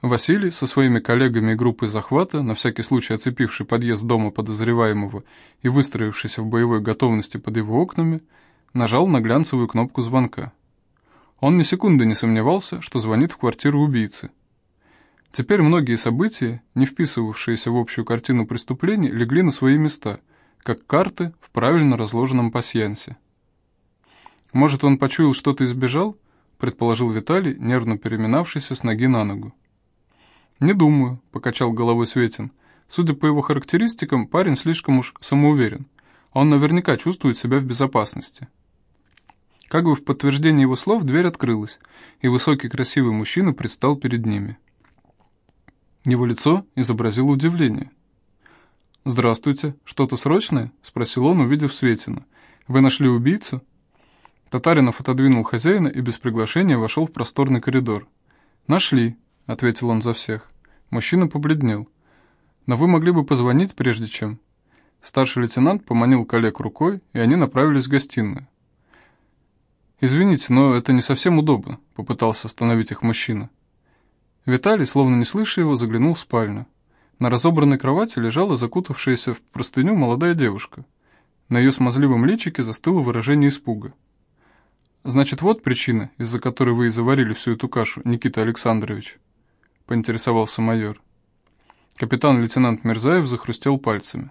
Василий со своими коллегами и группой захвата, на всякий случай оцепивший подъезд дома подозреваемого и выстроившийся в боевой готовности под его окнами, нажал на глянцевую кнопку звонка. Он ни секунды не сомневался, что звонит в квартиру убийцы. Теперь многие события, не вписывавшиеся в общую картину преступлений, легли на свои места, как карты в правильно разложенном пасьянсе. «Может, он почуял что-то и сбежал?» — предположил Виталий, нервно переминавшийся с ноги на ногу. «Не думаю», — покачал головой Светин. «Судя по его характеристикам, парень слишком уж самоуверен. Он наверняка чувствует себя в безопасности». Как бы в подтверждение его слов дверь открылась, и высокий красивый мужчина предстал перед ними. Его лицо изобразило удивление. «Здравствуйте. Что-то срочное?» — спросил он, увидев Светина. «Вы нашли убийцу?» Татаринов отодвинул хозяина и без приглашения вошел в просторный коридор. «Нашли», — ответил он за всех. Мужчина побледнел. «Но вы могли бы позвонить, прежде чем...» Старший лейтенант поманил коллег рукой, и они направились в гостиную. «Извините, но это не совсем удобно», — попытался остановить их мужчина. Виталий, словно не слыша его, заглянул в спальню. На разобранной кровати лежала закутавшаяся в простыню молодая девушка. На ее смазливом личике застыло выражение испуга. «Значит, вот причина, из-за которой вы и заварили всю эту кашу, Никита Александрович», — поинтересовался майор. Капитан-лейтенант Мирзаев захрустел пальцами.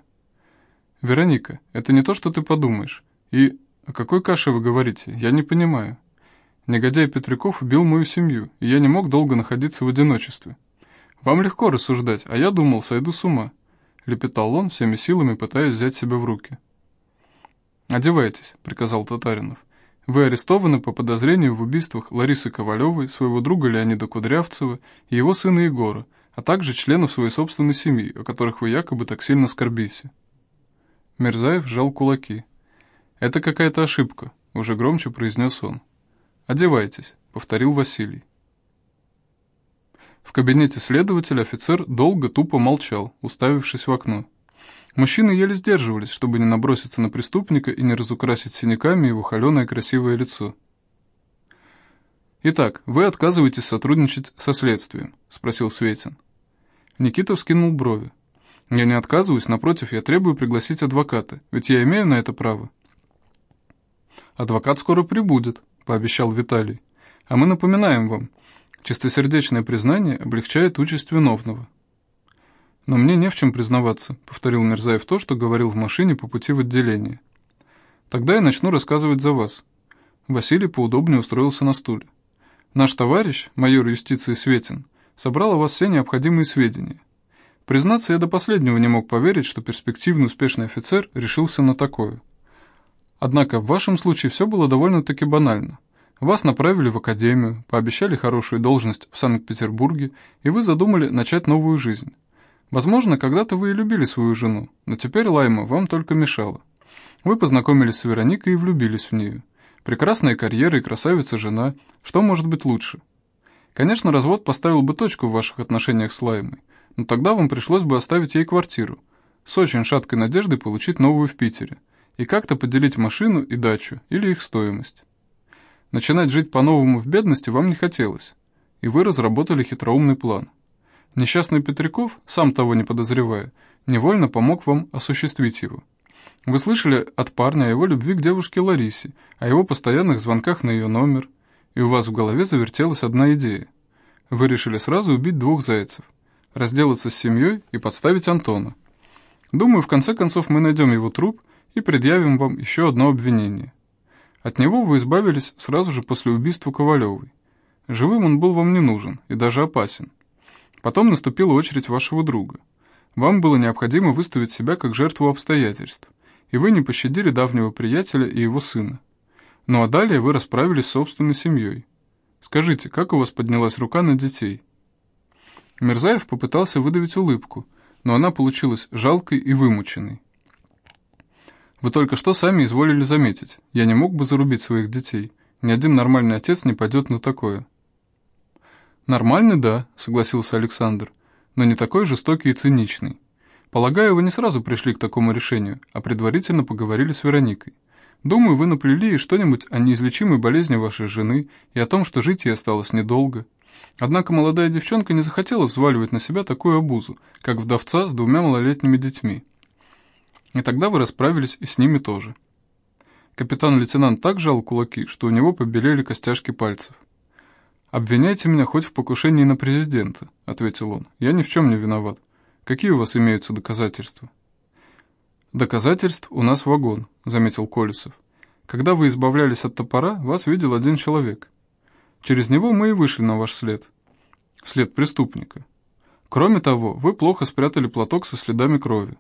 «Вероника, это не то, что ты подумаешь. И о какой каше вы говорите? Я не понимаю. Негодяй Петряков убил мою семью, и я не мог долго находиться в одиночестве. Вам легко рассуждать, а я думал, сойду с ума», — лепетал он, всеми силами пытаясь взять себя в руки. «Одевайтесь», — приказал Татаринов. «Вы арестованы по подозрению в убийствах Ларисы Ковалевой, своего друга Леонида Кудрявцева и его сына Егора, а также членов своей собственной семьи, о которых вы якобы так сильно скорбите». Мерзаев сжал кулаки. «Это какая-то ошибка», — уже громче произнес он. «Одевайтесь», — повторил Василий. В кабинете следователя офицер долго тупо молчал, уставившись в окно. Мужчины еле сдерживались, чтобы не наброситься на преступника и не разукрасить синяками его холеное красивое лицо. «Итак, вы отказываетесь сотрудничать со следствием?» — спросил Светин. Никита вскинул брови. «Я не отказываюсь, напротив, я требую пригласить адвоката, ведь я имею на это право». «Адвокат скоро прибудет», — пообещал Виталий. «А мы напоминаем вам, чистосердечное признание облегчает участь виновного». «Но мне не в чем признаваться», — повторил Мерзаев то, что говорил в машине по пути в отделение. «Тогда я начну рассказывать за вас». Василий поудобнее устроился на стуле. «Наш товарищ, майор юстиции Светин, собрал о вас все необходимые сведения. Признаться, я до последнего не мог поверить, что перспективный успешный офицер решился на такое. Однако в вашем случае все было довольно-таки банально. Вас направили в академию, пообещали хорошую должность в Санкт-Петербурге, и вы задумали начать новую жизнь. Возможно, когда-то вы и любили свою жену, но теперь Лайма вам только мешала. Вы познакомились с Вероникой и влюбились в нее. Прекрасная карьера и красавица-жена. Что может быть лучше? Конечно, развод поставил бы точку в ваших отношениях с Лаймой, но тогда вам пришлось бы оставить ей квартиру, с очень шаткой надеждой получить новую в Питере и как-то поделить машину и дачу или их стоимость. Начинать жить по-новому в бедности вам не хотелось, и вы разработали хитроумный план. Несчастный Петряков, сам того не подозревая, невольно помог вам осуществить его. Вы слышали от парня о его любви к девушке Ларисе, о его постоянных звонках на ее номер, и у вас в голове завертелась одна идея. Вы решили сразу убить двух зайцев, разделаться с семьей и подставить Антона. Думаю, в конце концов мы найдем его труп и предъявим вам еще одно обвинение. От него вы избавились сразу же после убийства Ковалевой. Живым он был вам не нужен и даже опасен. Потом наступила очередь вашего друга. Вам было необходимо выставить себя как жертву обстоятельств, и вы не пощадили давнего приятеля и его сына. Ну а далее вы расправились с собственной семьей. Скажите, как у вас поднялась рука на детей?» Мирзаев попытался выдавить улыбку, но она получилась жалкой и вымученной. Вы только что сами изволили заметить. Я не мог бы зарубить своих детей. Ни один нормальный отец не пойдет на такое. Нормальный, да, согласился Александр, но не такой жестокий и циничный. Полагаю, вы не сразу пришли к такому решению, а предварительно поговорили с Вероникой. Думаю, вы наплели что-нибудь о неизлечимой болезни вашей жены и о том, что жить ей осталось недолго. Однако молодая девчонка не захотела взваливать на себя такую обузу, как вдовца с двумя малолетними детьми. И тогда вы расправились и с ними тоже. Капитан-лейтенант так жал кулаки, что у него побелели костяшки пальцев. «Обвиняйте меня хоть в покушении на президента», — ответил он. «Я ни в чем не виноват. Какие у вас имеются доказательства?» «Доказательств у нас вагон», — заметил Колесов. «Когда вы избавлялись от топора, вас видел один человек. Через него мы и вышли на ваш след. След преступника. Кроме того, вы плохо спрятали платок со следами крови.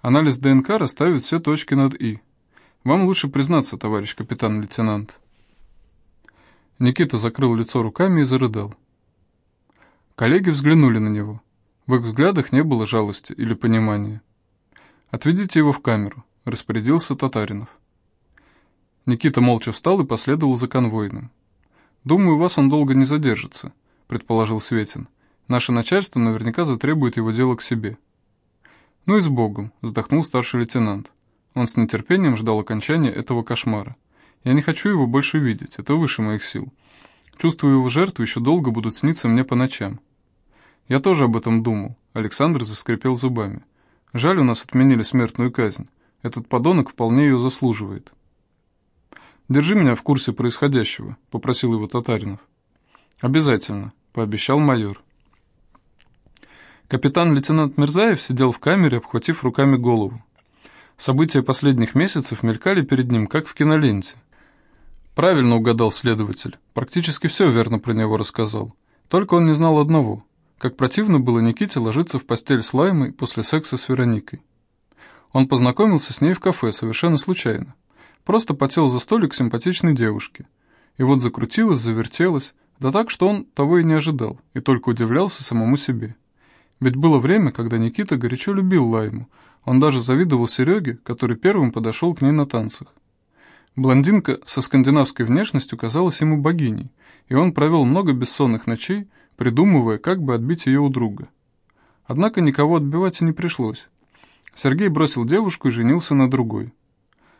Анализ ДНК расставит все точки над «и». Вам лучше признаться, товарищ капитан-лейтенант». Никита закрыл лицо руками и зарыдал. Коллеги взглянули на него. В их взглядах не было жалости или понимания. «Отведите его в камеру», — распорядился Татаринов. Никита молча встал и последовал за конвойным. «Думаю, вас он долго не задержится», — предположил Светин. «Наше начальство наверняка затребует его дело к себе». «Ну и с Богом», — вздохнул старший лейтенант. Он с нетерпением ждал окончания этого кошмара. «Я не хочу его больше видеть, это выше моих сил. Чувствую его жертву еще долго будут сниться мне по ночам». «Я тоже об этом думал», — Александр заскрипел зубами. «Жаль, у нас отменили смертную казнь. Этот подонок вполне ее заслуживает». «Держи меня в курсе происходящего», — попросил его Татаринов. «Обязательно», — пообещал майор. Капитан-лейтенант Мирзаев сидел в камере, обхватив руками голову. События последних месяцев мелькали перед ним, как в киноленте. Правильно угадал следователь, практически все верно про него рассказал. Только он не знал одного, как противно было Никите ложиться в постель с Лаймой после секса с Вероникой. Он познакомился с ней в кафе совершенно случайно. Просто потел за столик симпатичной девушки. И вот закрутилась, завертелась, да так, что он того и не ожидал, и только удивлялся самому себе. Ведь было время, когда Никита горячо любил Лайму, он даже завидовал Сереге, который первым подошел к ней на танцах. Блондинка со скандинавской внешностью казалась ему богиней, и он провел много бессонных ночей, придумывая, как бы отбить ее у друга. Однако никого отбивать и не пришлось. Сергей бросил девушку и женился на другой.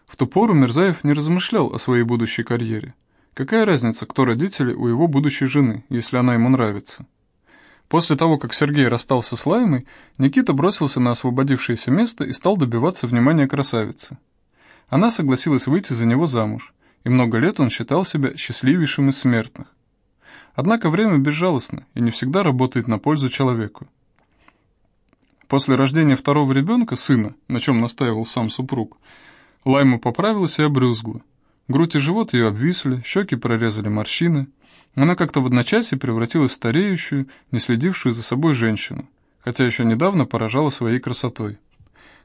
В ту пору Мирзаев не размышлял о своей будущей карьере. Какая разница, кто родители у его будущей жены, если она ему нравится? После того, как Сергей расстался с Лаймой, Никита бросился на освободившееся место и стал добиваться внимания красавицы. Она согласилась выйти за него замуж, и много лет он считал себя счастливейшим из смертных. Однако время безжалостно и не всегда работает на пользу человеку. После рождения второго ребенка, сына, на чем настаивал сам супруг, Лайма поправилась и обрюзгла. Грудь и живот ее обвисли, щеки прорезали морщины. Она как-то в одночасье превратилась в стареющую, не следившую за собой женщину, хотя еще недавно поражала своей красотой.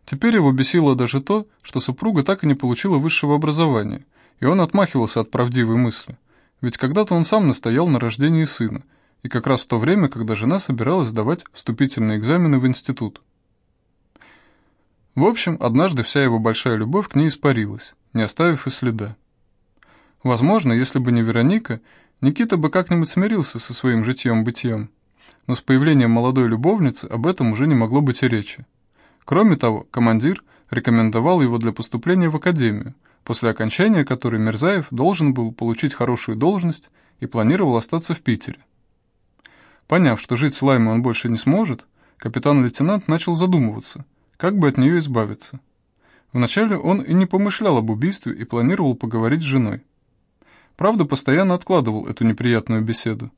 Теперь его бесило даже то, что супруга так и не получила высшего образования, и он отмахивался от правдивой мысли. Ведь когда-то он сам настоял на рождении сына, и как раз в то время, когда жена собиралась сдавать вступительные экзамены в институт. В общем, однажды вся его большая любовь к ней испарилась, не оставив и следа. Возможно, если бы не Вероника, Никита бы как-нибудь смирился со своим житьем-бытием, но с появлением молодой любовницы об этом уже не могло быть и речи. Кроме того, командир рекомендовал его для поступления в академию, после окончания которой Мирзаев должен был получить хорошую должность и планировал остаться в Питере. Поняв, что жить с Лаймой он больше не сможет, капитан-лейтенант начал задумываться, как бы от нее избавиться? Вначале он и не помышлял об убийстве и планировал поговорить с женой. Правда, постоянно откладывал эту неприятную беседу.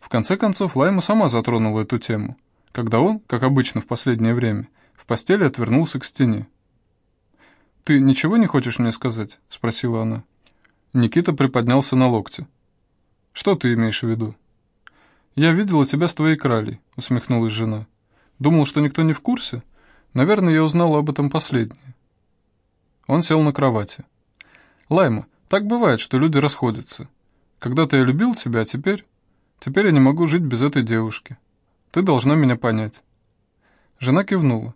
В конце концов, Лайма сама затронула эту тему, когда он, как обычно в последнее время, в постели отвернулся к стене. «Ты ничего не хочешь мне сказать?» — спросила она. Никита приподнялся на локте. «Что ты имеешь в виду?» «Я видела тебя с твоей кралей», — усмехнулась жена. «Думал, что никто не в курсе?» Наверное, я узнал об этом последнее. Он сел на кровати. «Лайма, так бывает, что люди расходятся. Когда-то я любил тебя, а теперь... Теперь я не могу жить без этой девушки. Ты должна меня понять». Жена кивнула.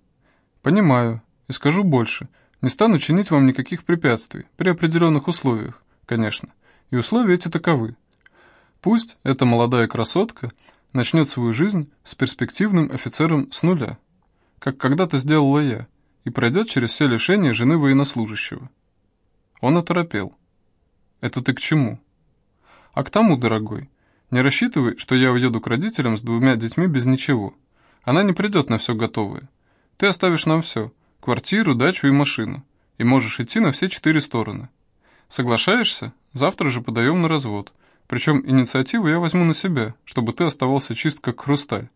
«Понимаю. И скажу больше. Не стану чинить вам никаких препятствий, при определенных условиях, конечно. И условия эти таковы. Пусть эта молодая красотка начнет свою жизнь с перспективным офицером с нуля» как когда-то сделала я, и пройдет через все лишения жены военнослужащего. Он оторопел. «Это ты к чему?» «А к тому, дорогой, Не рассчитывай, что я уеду к родителям с двумя детьми без ничего. Она не придет на все готовое. Ты оставишь нам все – квартиру, дачу и машину. И можешь идти на все четыре стороны. Соглашаешься? Завтра же подаем на развод. Причем инициативу я возьму на себя, чтобы ты оставался чист как хрусталь.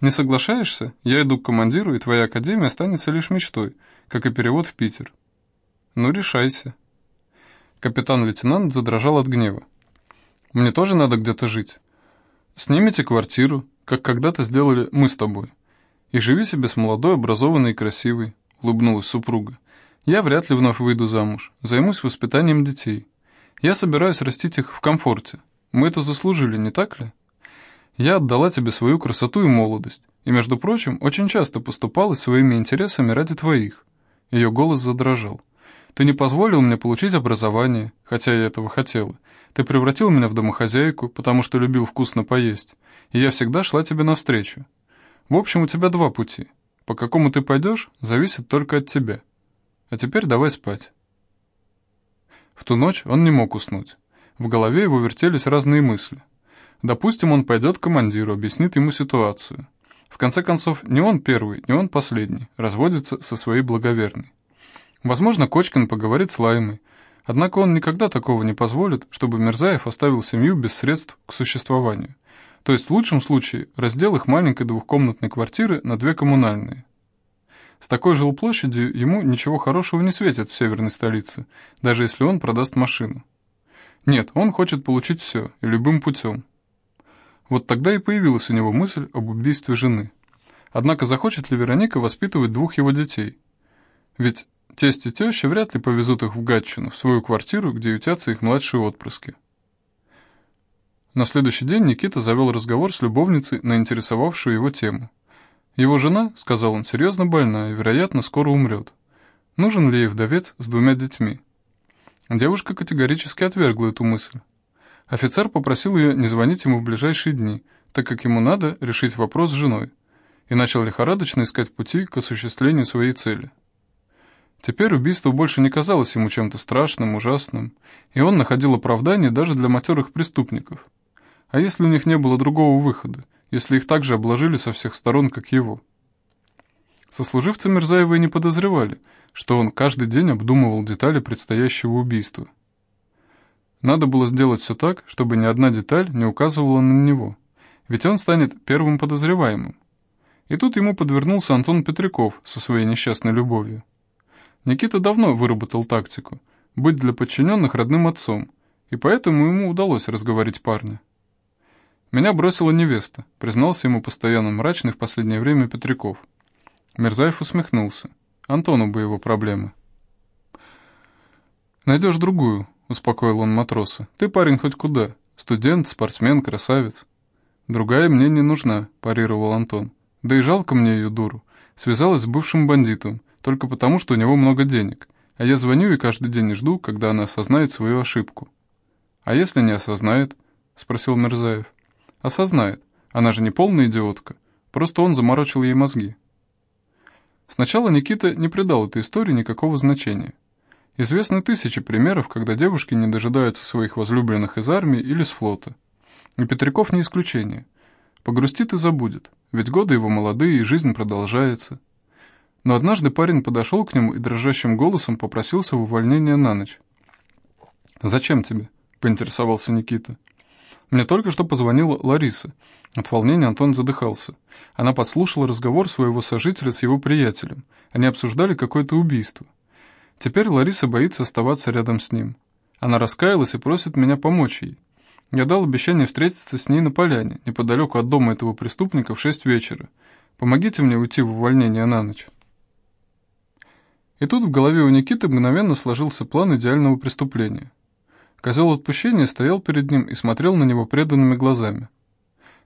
Не соглашаешься? Я иду к командиру, и твоя академия останется лишь мечтой, как и перевод в Питер. Ну, решайся. Капитан-лейтенант задрожал от гнева. Мне тоже надо где-то жить. Снимите квартиру, как когда-то сделали мы с тобой. И живи себе с молодой, образованной и красивой, улыбнулась супруга. Я вряд ли вновь выйду замуж, займусь воспитанием детей. Я собираюсь растить их в комфорте. Мы это заслужили, не так ли? Я отдала тебе свою красоту и молодость, и, между прочим, очень часто поступала своими интересами ради твоих. Ее голос задрожал. Ты не позволил мне получить образование, хотя я этого хотела, ты превратил меня в домохозяйку, потому что любил вкусно поесть, и я всегда шла тебе навстречу. В общем, у тебя два пути. По какому ты пойдешь, зависит только от тебя. А теперь давай спать». В ту ночь он не мог уснуть. В голове его вертелись разные мысли. Допустим, он пойдет к командиру, объяснит ему ситуацию. В конце концов, не он первый, не он последний, разводится со своей благоверной. Возможно, Кочкин поговорит с Лаймой, Однако он никогда такого не позволит, чтобы Мирзаев оставил семью без средств к существованию. То есть в лучшем случае раздел их маленькой двухкомнатной квартиры на две коммунальные. С такой жилплощадью ему ничего хорошего не светит в северной столице, даже если он продаст машину. Нет, он хочет получить все, и любым путем. Вот тогда и появилась у него мысль об убийстве жены. Однако захочет ли Вероника воспитывать двух его детей? Ведь Тесть и теща вряд ли повезут их в Гатчину, в свою квартиру, где ютятся их младшие отпрыски. На следующий день Никита завел разговор с любовницей на интересовавшую его тему. Его жена, сказал он, серьезно больна и, вероятно, скоро умрет. Нужен ли ей вдовец с двумя детьми? Девушка категорически отвергла эту мысль. Офицер попросил ее не звонить ему в ближайшие дни, так как ему надо решить вопрос с женой, и начал лихорадочно искать пути к осуществлению своей цели. Теперь убийство больше не казалось ему чем-то страшным, ужасным, и он находил оправдание даже для матерых преступников. А если у них не было другого выхода, если их также обложили со всех сторон, как его? Сослуживцы Мирзаева и не подозревали, что он каждый день обдумывал детали предстоящего убийства. Надо было сделать все так, чтобы ни одна деталь не указывала на него, ведь он станет первым подозреваемым. И тут ему подвернулся Антон Петряков со своей несчастной любовью. Никита давно выработал тактику – быть для подчиненных родным отцом, и поэтому ему удалось разговорить парня. «Меня бросила невеста», – признался ему постоянно мрачный в последнее время Петряков. Мерзаев усмехнулся. Антону бы его проблемы. «Найдешь другую», — успокоил он матроса. «Ты парень хоть куда. Студент, спортсмен, красавец». «Другая мне не нужна», — парировал Антон. «Да и жалко мне ее дуру. Связалась с бывшим бандитом только потому, что у него много денег, а я звоню и каждый день жду, когда она осознает свою ошибку. «А если не осознает?» — спросил Мерзаев. «Осознает. Она же не полная идиотка. Просто он заморочил ей мозги». Сначала Никита не придал этой истории никакого значения. Известны тысячи примеров, когда девушки не дожидаются своих возлюбленных из армии или с флота. И Петряков не исключение. Погрустит и забудет, ведь годы его молодые, и жизнь продолжается. Но однажды парень подошел к нему и дрожащим голосом попросился в увольнение на ночь. «Зачем тебе?» – поинтересовался Никита. «Мне только что позвонила Лариса». От волнения Антон задыхался. Она подслушала разговор своего сожителя с его приятелем. Они обсуждали какое-то убийство. Теперь Лариса боится оставаться рядом с ним. Она раскаялась и просит меня помочь ей. Я дал обещание встретиться с ней на поляне, неподалеку от дома этого преступника в шесть вечера. Помогите мне уйти в увольнение на ночь. И тут в голове у Никиты мгновенно сложился план идеального преступления. Козел отпущения стоял перед ним и смотрел на него преданными глазами.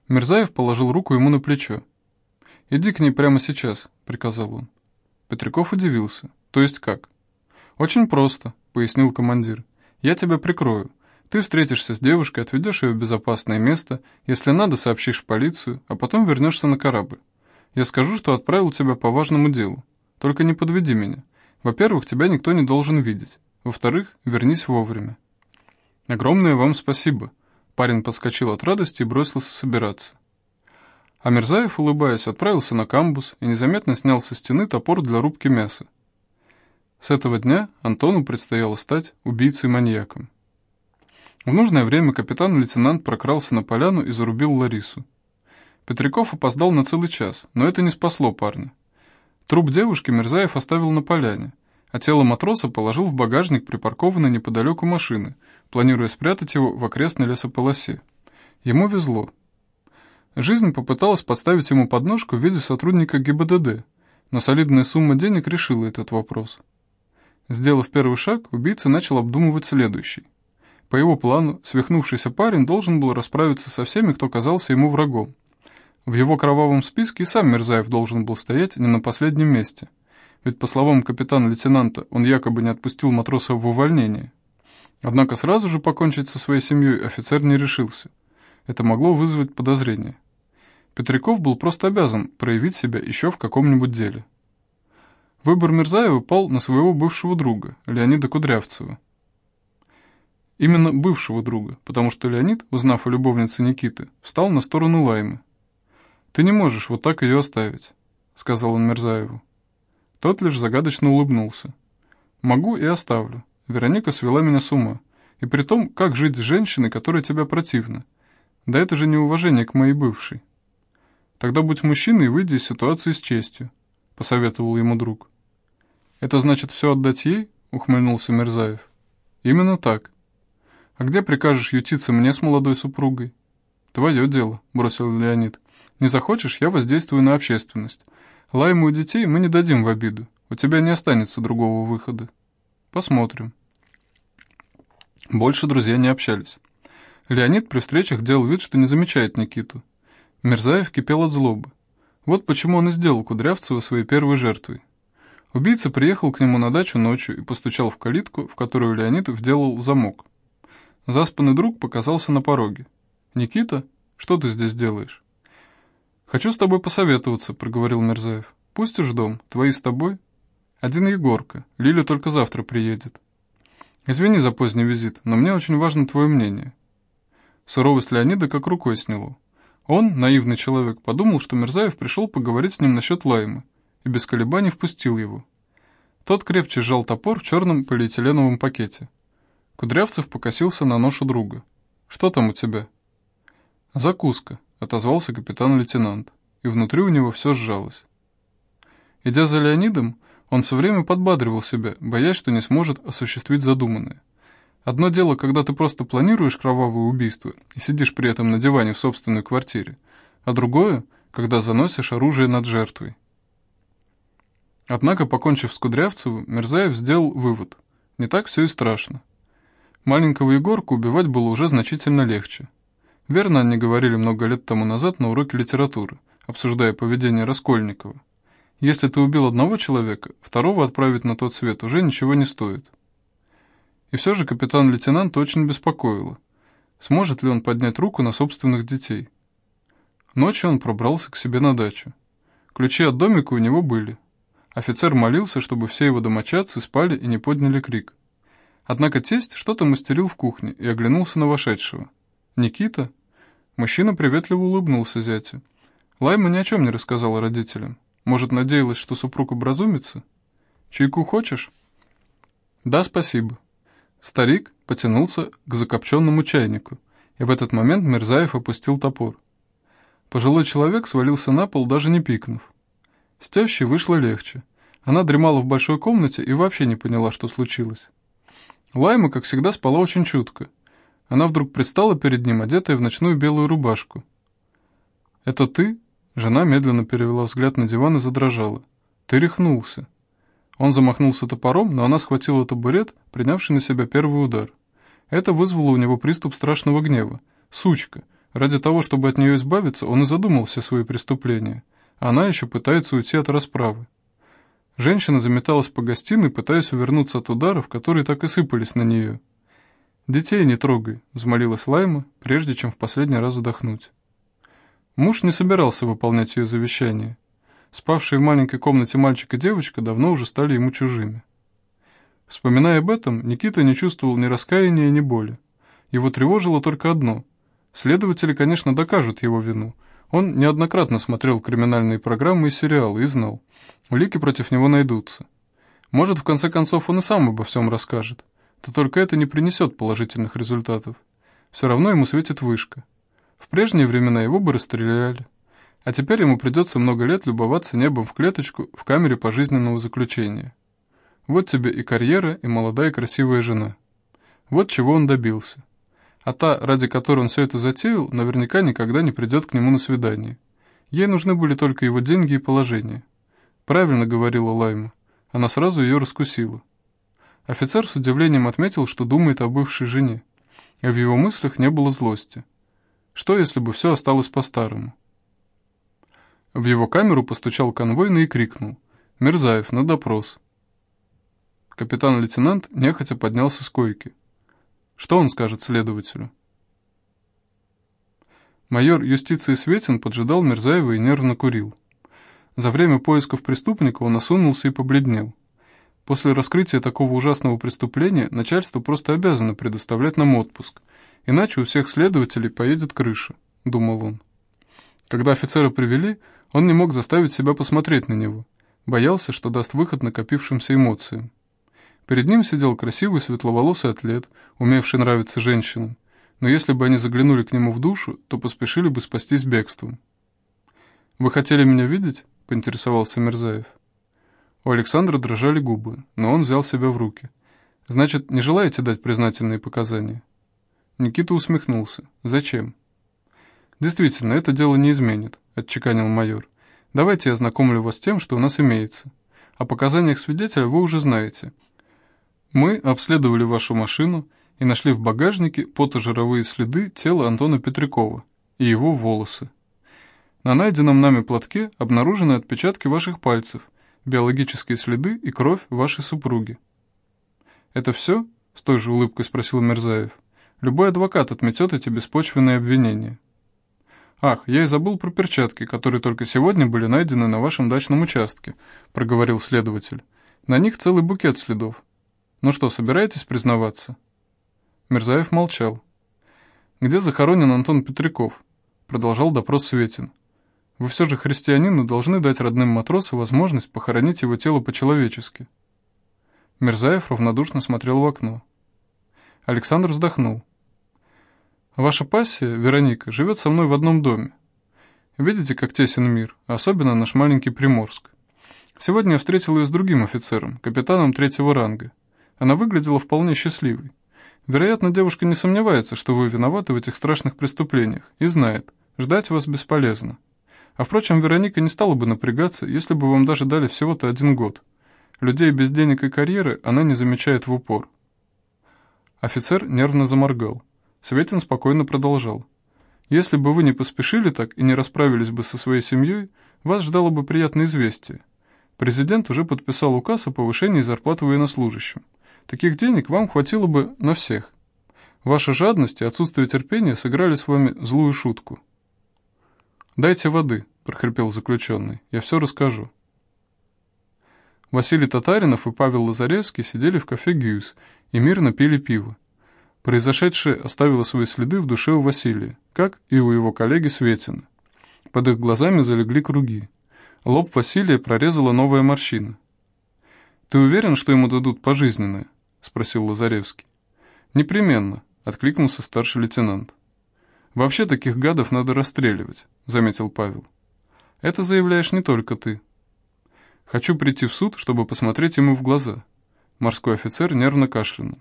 Мирзаев положил руку ему на плечо. «Иди к ней прямо сейчас», — приказал он. Петряков удивился. «То есть как?» «Очень просто», — пояснил командир. «Я тебя прикрою. Ты встретишься с девушкой, отведешь ее в безопасное место, если надо, сообщишь в полицию, а потом вернешься на корабль. Я скажу, что отправил тебя по важному делу. Только не подведи меня. Во-первых, тебя никто не должен видеть. Во-вторых, вернись вовремя. Огромное вам спасибо, Парень подскочил от радости и бросился собираться. А Мирзаев, улыбаясь, отправился на камбус и незаметно снял со стены топор для рубки мяса. С этого дня Антону предстояло стать убийцей-маньяком. В нужное время капитан-лейтенант прокрался на поляну и зарубил Ларису. Петряков опоздал на целый час, но это не спасло парня. Труп девушки Мирзаев оставил на поляне, а тело матроса положил в багажник припаркованной неподалеку машины, планируя спрятать его в окрестной лесополосе. Ему везло. Жизнь попыталась подставить ему подножку в виде сотрудника ГИБДД, но солидная сумма денег решила этот вопрос. Сделав первый шаг, убийца начал обдумывать следующий. По его плану, свихнувшийся парень должен был расправиться со всеми, кто казался ему врагом. В его кровавом списке и сам Мирзаев должен был стоять не на последнем месте. Ведь, по словам капитана-лейтенанта, он якобы не отпустил матроса в увольнение. Однако сразу же покончить со своей семьей офицер не решился. Это могло вызвать подозрение. Петряков был просто обязан проявить себя еще в каком-нибудь деле. Выбор Мирзаева пал на своего бывшего друга, Леонида Кудрявцева. Именно бывшего друга, потому что Леонид, узнав о любовнице Никиты, встал на сторону Лаймы. «Ты не можешь вот так ее оставить», — сказал он Мирзаеву. Тот лишь загадочно улыбнулся. «Могу и оставлю. Вероника свела меня с ума. И при том, как жить с женщиной, которая тебя противна? Да это же неуважение к моей бывшей». «Тогда будь мужчиной и выйди из ситуации с честью», — посоветовал ему друг. «Это значит все отдать ей?» — ухмыльнулся Мирзаев. «Именно так. А где прикажешь ютиться мне с молодой супругой?» «Твое дело», — бросил Леонид. «Не захочешь, я воздействую на общественность. Лайму детей мы не дадим в обиду. У тебя не останется другого выхода. Посмотрим». Больше друзья не общались. Леонид при встречах делал вид, что не замечает Никиту. Мерзаев кипел от злобы. Вот почему он и сделал Кудрявцева своей первой жертвой. Убийца приехал к нему на дачу ночью и постучал в калитку, в которую Леонид вделал замок. Заспанный друг показался на пороге. «Никита, что ты здесь делаешь?» «Хочу с тобой посоветоваться», — проговорил Мерзаев. «Пустишь дом? Твои с тобой?» «Один Егорка. Лиля только завтра приедет». «Извини за поздний визит, но мне очень важно твое мнение». Суровость Леонида как рукой сняло. Он, наивный человек, подумал, что Мирзаев пришел поговорить с ним насчет Лаймы, и без колебаний впустил его. Тот крепче сжал топор в черном полиэтиленовом пакете. Кудрявцев покосился на ношу друга. «Что там у тебя?» «Закуска», — отозвался капитан-лейтенант, и внутри у него все сжалось. Идя за Леонидом, он все время подбадривал себя, боясь, что не сможет осуществить задуманное. Одно дело, когда ты просто планируешь кровавое убийство и сидишь при этом на диване в собственной квартире, а другое, когда заносишь оружие над жертвой. Однако, покончив с Кудрявцевым, Мерзаев сделал вывод. Не так все и страшно. Маленького Егорку убивать было уже значительно легче. Верно они говорили много лет тому назад на уроке литературы, обсуждая поведение Раскольникова. Если ты убил одного человека, второго отправить на тот свет уже ничего не стоит. И все же капитан-лейтенант очень беспокоило. Сможет ли он поднять руку на собственных детей? Ночью он пробрался к себе на дачу. Ключи от домика у него были. Офицер молился, чтобы все его домочадцы спали и не подняли крик. Однако тесть что-то мастерил в кухне и оглянулся на вошедшего. «Никита?» Мужчина приветливо улыбнулся зятю. Лайма ни о чем не рассказала родителям. Может, надеялась, что супруг образумится? «Чайку хочешь?» «Да, спасибо», Старик потянулся к закопченному чайнику, и в этот момент Мирзаев опустил топор. Пожилой человек свалился на пол, даже не пикнув. С тещей вышло легче. Она дремала в большой комнате и вообще не поняла, что случилось. Лайма, как всегда, спала очень чутко. Она вдруг предстала перед ним, одетая в ночную белую рубашку. «Это ты?» Жена медленно перевела взгляд на диван и задрожала. «Ты рехнулся». Он замахнулся топором, но она схватила табурет, принявший на себя первый удар. Это вызвало у него приступ страшного гнева. Сучка. Ради того, чтобы от нее избавиться, он и задумал все свои преступления. Она еще пытается уйти от расправы. Женщина заметалась по гостиной, пытаясь увернуться от ударов, которые так и сыпались на нее. «Детей не трогай», — взмолилась Лайма, прежде чем в последний раз вдохнуть. Муж не собирался выполнять ее завещание. Спавшие в маленькой комнате мальчик и девочка давно уже стали ему чужими. Вспоминая об этом, Никита не чувствовал ни раскаяния, ни боли. Его тревожило только одно. Следователи, конечно, докажут его вину. Он неоднократно смотрел криминальные программы и сериалы и знал. Улики против него найдутся. Может, в конце концов, он и сам обо всем расскажет. То только это не принесет положительных результатов. Все равно ему светит вышка. В прежние времена его бы расстреляли. А теперь ему придется много лет любоваться небом в клеточку в камере пожизненного заключения. Вот тебе и карьера, и молодая красивая жена. Вот чего он добился. А та, ради которой он все это затеял, наверняка никогда не придет к нему на свидание. Ей нужны были только его деньги и положение. Правильно говорила Лайма. Она сразу ее раскусила. Офицер с удивлением отметил, что думает о бывшей жене. И в его мыслях не было злости. Что, если бы все осталось по-старому? В его камеру постучал конвойный и крикнул. «Мерзаев, на допрос». Капитан-лейтенант нехотя поднялся с койки. Что он скажет следователю? Майор юстиции Светин поджидал Мерзаева и нервно курил. За время поисков преступника он осунулся и побледнел. После раскрытия такого ужасного преступления начальство просто обязано предоставлять нам отпуск, иначе у всех следователей поедет крыша, думал он. Когда офицера привели, он не мог заставить себя посмотреть на него. Боялся, что даст выход накопившимся эмоциям. Перед ним сидел красивый светловолосый атлет, умевший нравиться женщинам, но если бы они заглянули к нему в душу, то поспешили бы спастись бегством. «Вы хотели меня видеть?» — поинтересовался Мирзаев. У Александра дрожали губы, но он взял себя в руки. «Значит, не желаете дать признательные показания?» Никита усмехнулся. «Зачем?» «Действительно, это дело не изменит», — отчеканил майор. «Давайте я ознакомлю вас с тем, что у нас имеется. О показаниях свидетеля вы уже знаете. Мы обследовали вашу машину и нашли в багажнике потожировые следы тела Антона Петрякова и его волосы. На найденном нами платке обнаружены отпечатки ваших пальцев, биологические следы и кровь вашей супруги. «Это все?» — с той же улыбкой спросил Мерзаев. «Любой адвокат отметет эти беспочвенные обвинения». «Ах, я и забыл про перчатки, которые только сегодня были найдены на вашем дачном участке», — проговорил следователь. «На них целый букет следов. Ну что, собираетесь признаваться?» Мирзаев молчал. «Где захоронен Антон Петряков?» Продолжал допрос Светин. «Вы все же христианин и должны дать родным матросу возможность похоронить его тело по-человечески». Мирзаев равнодушно смотрел в окно. Александр вздохнул. «Ваша пассия, Вероника, живет со мной в одном доме. Видите, как тесен мир, особенно наш маленький Приморск. Сегодня я встретил ее с другим офицером, капитаном третьего ранга. Она выглядела вполне счастливой. Вероятно, девушка не сомневается, что вы виноваты в этих страшных преступлениях, и знает, ждать вас бесполезно. А впрочем, Вероника не стала бы напрягаться, если бы вам даже дали всего-то один год. Людей без денег и карьеры она не замечает в упор. Офицер нервно заморгал. Светин спокойно продолжал. «Если бы вы не поспешили так и не расправились бы со своей семьей, вас ждало бы приятное известие. Президент уже подписал указ о повышении зарплаты военнослужащим. Таких денег вам хватило бы на всех. Ваша жадность и отсутствие терпения сыграли с вами злую шутку. «Дайте воды», — прохрипел заключенный, — «я все расскажу». Василий Татаринов и Павел Лазаревский сидели в кафе «Гюйс» и мирно пили пиво. Произошедшее оставило свои следы в душе у Василия, как и у его коллеги Светина. Под их глазами залегли круги. Лоб Василия прорезала новая морщина. «Ты уверен, что ему дадут пожизненное?» — спросил Лазаревский. «Непременно», — откликнулся старший лейтенант. «Вообще таких гадов надо расстреливать», — заметил Павел. «Это заявляешь не только ты». «Хочу прийти в суд, чтобы посмотреть ему в глаза». Морской офицер нервно кашлянул.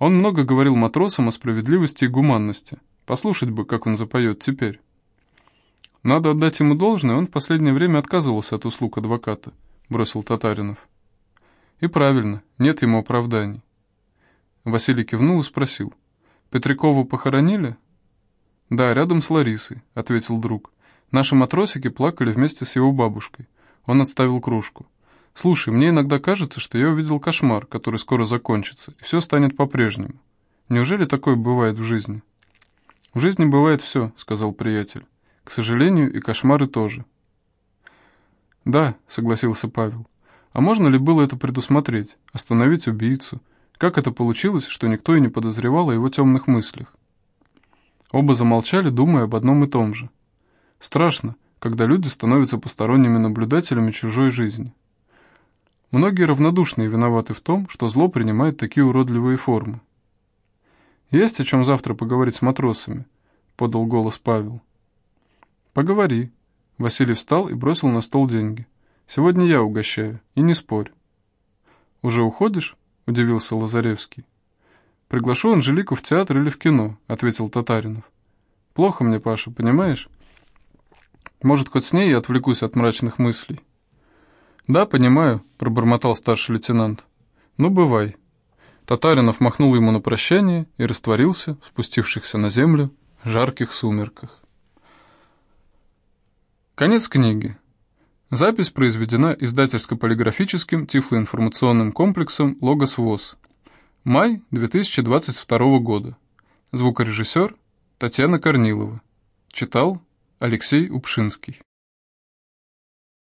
Он много говорил матросам о справедливости и гуманности. Послушать бы, как он запоет теперь. Надо отдать ему должное, он в последнее время отказывался от услуг адвоката, бросил Татаринов. И правильно, нет ему оправданий. Василий кивнул и спросил. «Петрякову похоронили?» «Да, рядом с Ларисой», — ответил друг. «Наши матросики плакали вместе с его бабушкой». Он отставил кружку. «Слушай, мне иногда кажется, что я увидел кошмар, который скоро закончится, и все станет по-прежнему. Неужели такое бывает в жизни?» «В жизни бывает все», — сказал приятель. «К сожалению, и кошмары тоже». «Да», — согласился Павел. А можно ли было это предусмотреть, остановить убийцу? Как это получилось, что никто и не подозревал о его темных мыслях? Оба замолчали, думая об одном и том же. Страшно, когда люди становятся посторонними наблюдателями чужой жизни. Многие равнодушные виноваты в том, что зло принимает такие уродливые формы. «Есть о чем завтра поговорить с матросами?» — подал голос Павел. «Поговори». Василий встал и бросил на стол деньги. «Сегодня я угощаю, и не спорь». «Уже уходишь?» — удивился Лазаревский. «Приглашу Анжелику в театр или в кино», — ответил Татаринов. «Плохо мне, Паша, понимаешь? Может, хоть с ней я отвлекусь от мрачных мыслей?» «Да, понимаю», — пробормотал старший лейтенант. «Ну, бывай». Татаринов махнул ему на прощание и растворился в спустившихся на землю жарких сумерках. Конец книги. Запись произведена издательско-полиграфическим тифлоинформационным комплексом «Логос ВОЗ». Май 2022 года. Звукорежиссер Татьяна Корнилова. Читал Алексей Упшинский.